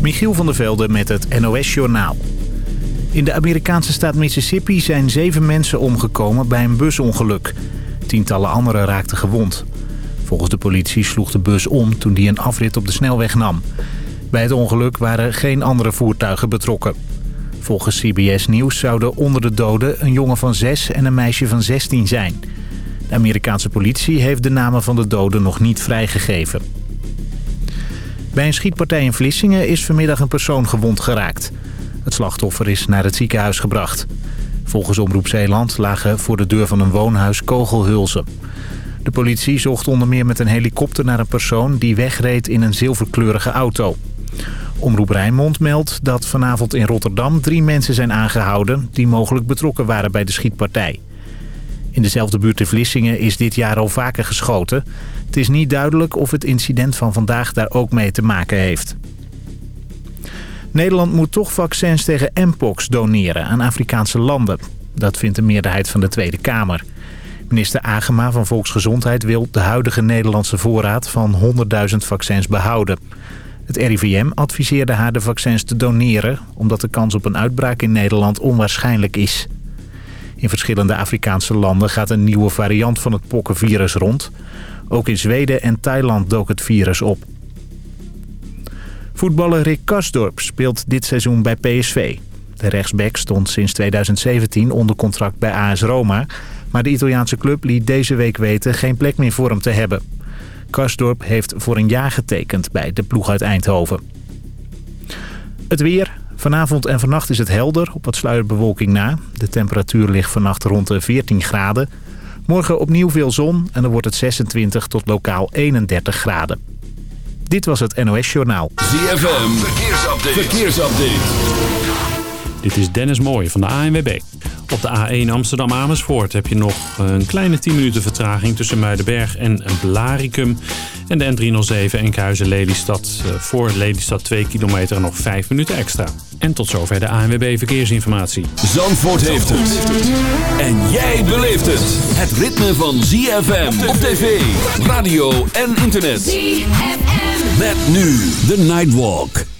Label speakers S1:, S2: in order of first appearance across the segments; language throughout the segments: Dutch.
S1: Michiel van der Velde met het NOS-journaal. In de Amerikaanse staat Mississippi zijn zeven mensen omgekomen bij een busongeluk. Tientallen anderen raakten gewond. Volgens de politie sloeg de bus om toen die een afrit op de snelweg nam. Bij het ongeluk waren geen andere voertuigen betrokken. Volgens CBS Nieuws zouden onder de doden een jongen van 6 en een meisje van 16 zijn. De Amerikaanse politie heeft de namen van de doden nog niet vrijgegeven. Bij een schietpartij in Vlissingen is vanmiddag een persoon gewond geraakt. Het slachtoffer is naar het ziekenhuis gebracht. Volgens Omroep Zeeland lagen voor de deur van een woonhuis kogelhulzen. De politie zocht onder meer met een helikopter naar een persoon die wegreed in een zilverkleurige auto. Omroep Rijnmond meldt dat vanavond in Rotterdam drie mensen zijn aangehouden... die mogelijk betrokken waren bij de schietpartij. In dezelfde buurt in Vlissingen is dit jaar al vaker geschoten. Het is niet duidelijk of het incident van vandaag daar ook mee te maken heeft. Nederland moet toch vaccins tegen mpox doneren aan Afrikaanse landen. Dat vindt de meerderheid van de Tweede Kamer. Minister Agema van Volksgezondheid wil de huidige Nederlandse voorraad van 100.000 vaccins behouden. Het RIVM adviseerde haar de vaccins te doneren... omdat de kans op een uitbraak in Nederland onwaarschijnlijk is. In verschillende Afrikaanse landen gaat een nieuwe variant van het pokkenvirus rond. Ook in Zweden en Thailand dook het virus op. Voetballer Rick Kasdorp speelt dit seizoen bij PSV. De rechtsback stond sinds 2017 onder contract bij AS Roma... maar de Italiaanse club liet deze week weten geen plek meer voor hem te hebben. Karsdorp heeft voor een jaar getekend bij de ploeg uit Eindhoven. Het weer. Vanavond en vannacht is het helder, op wat sluierbewolking na. De temperatuur ligt vannacht rond de 14 graden. Morgen opnieuw veel zon en dan wordt het 26 tot lokaal 31 graden. Dit was het NOS Journaal.
S2: ZFM, verkeersupdate. verkeersupdate.
S3: Dit is Dennis Mooij van de ANWB. Op de A1 Amsterdam-Amersfoort heb je nog een kleine 10 minuten vertraging tussen Muidenberg en Blaricum. En de N307 Enkhuizen-Lelystad eh, voor Lelystad 2 kilometer en nog 5 minuten extra. En tot zover de ANWB Verkeersinformatie.
S2: Zandvoort heeft het. En jij beleeft het. Het ritme van ZFM op tv, radio en internet. ZFM. Met nu de Nightwalk.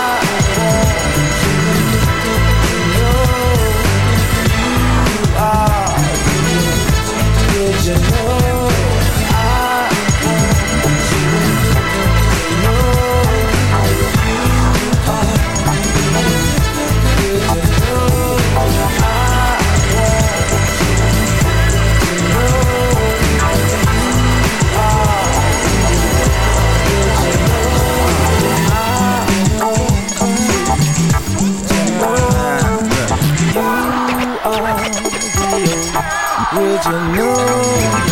S4: vision. You know?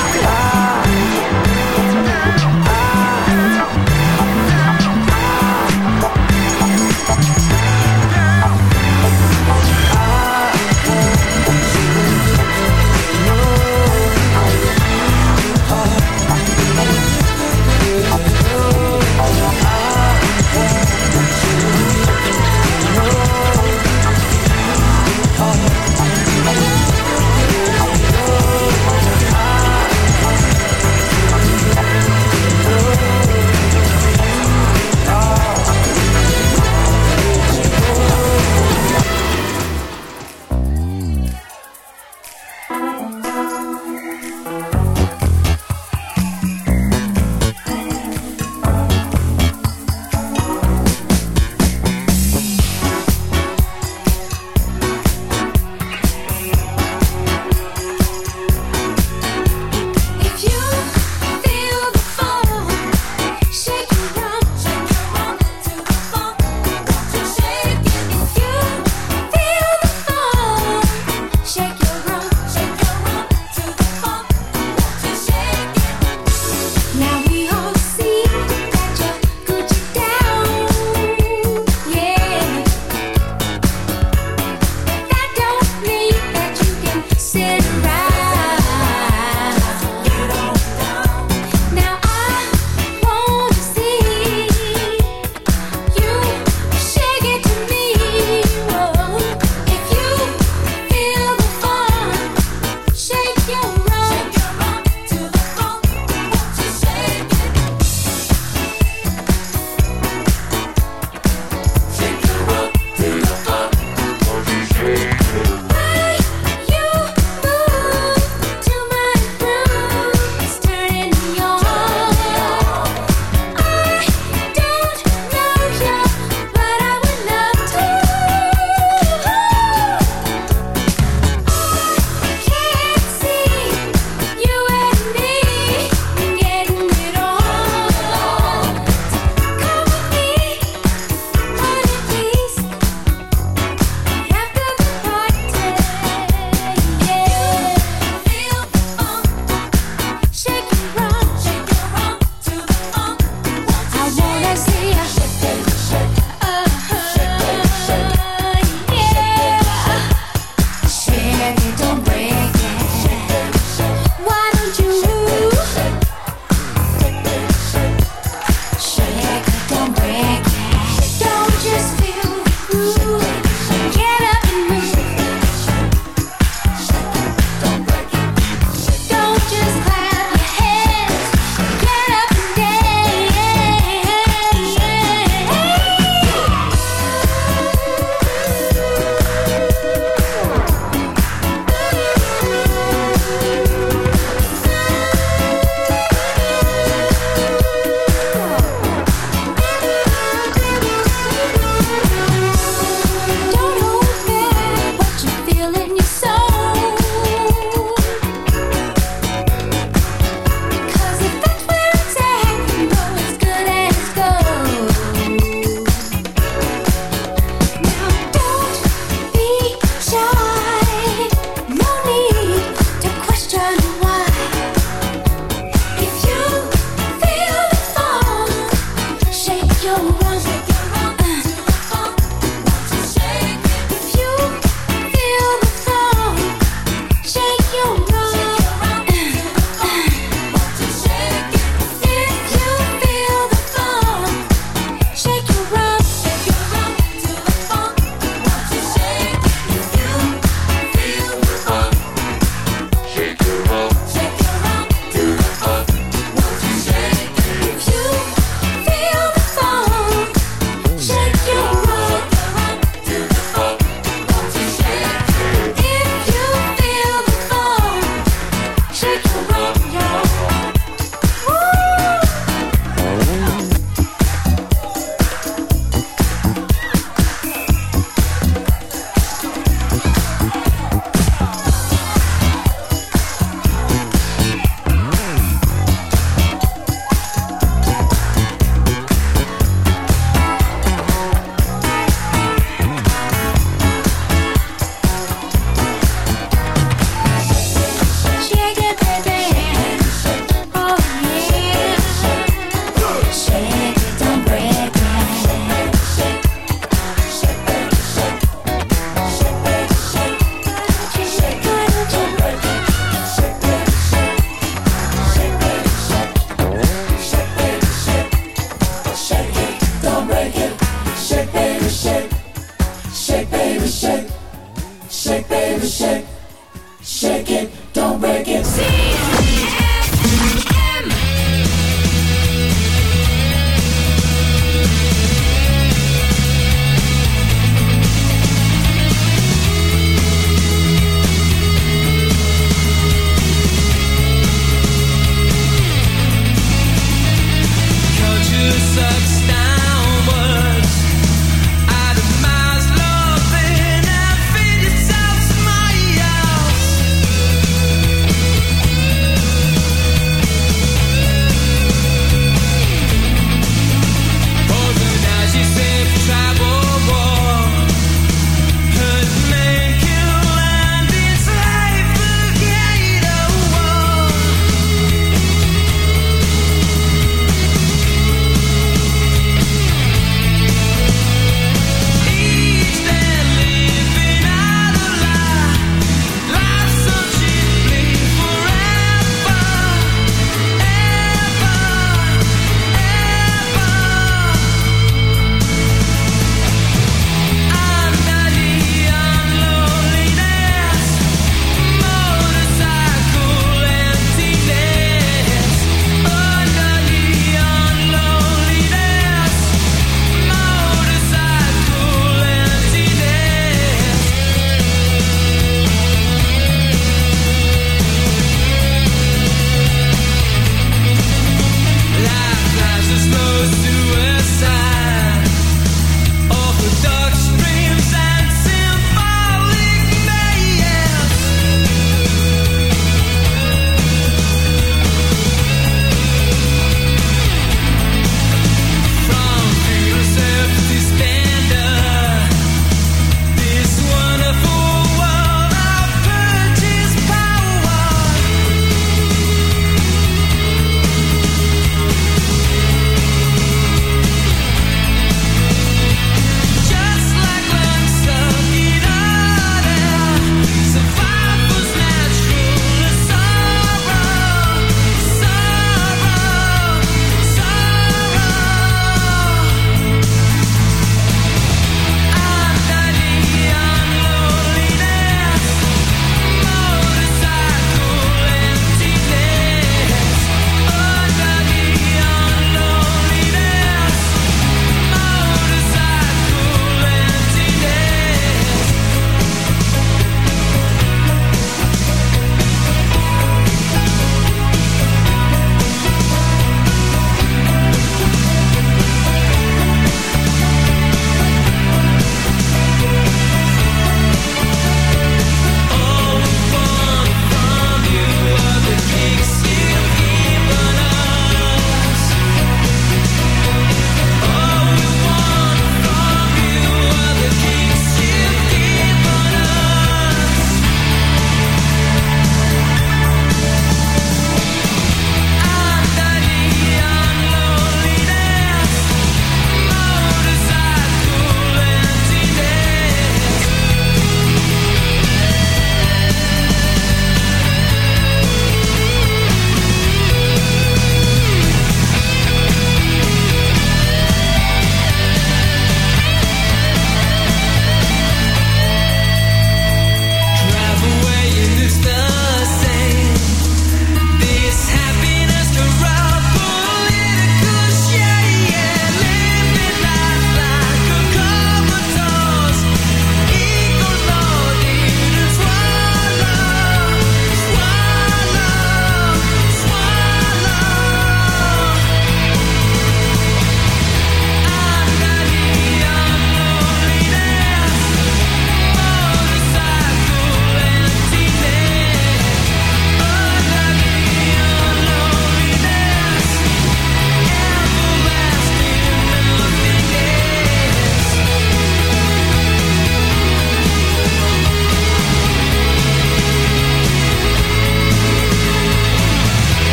S2: show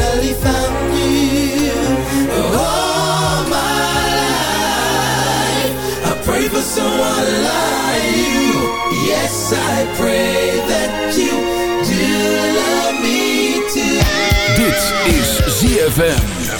S5: finally found you.
S6: All my life, I for someone like you. Yes, I pray that you do love me too.
S7: Is ZFM.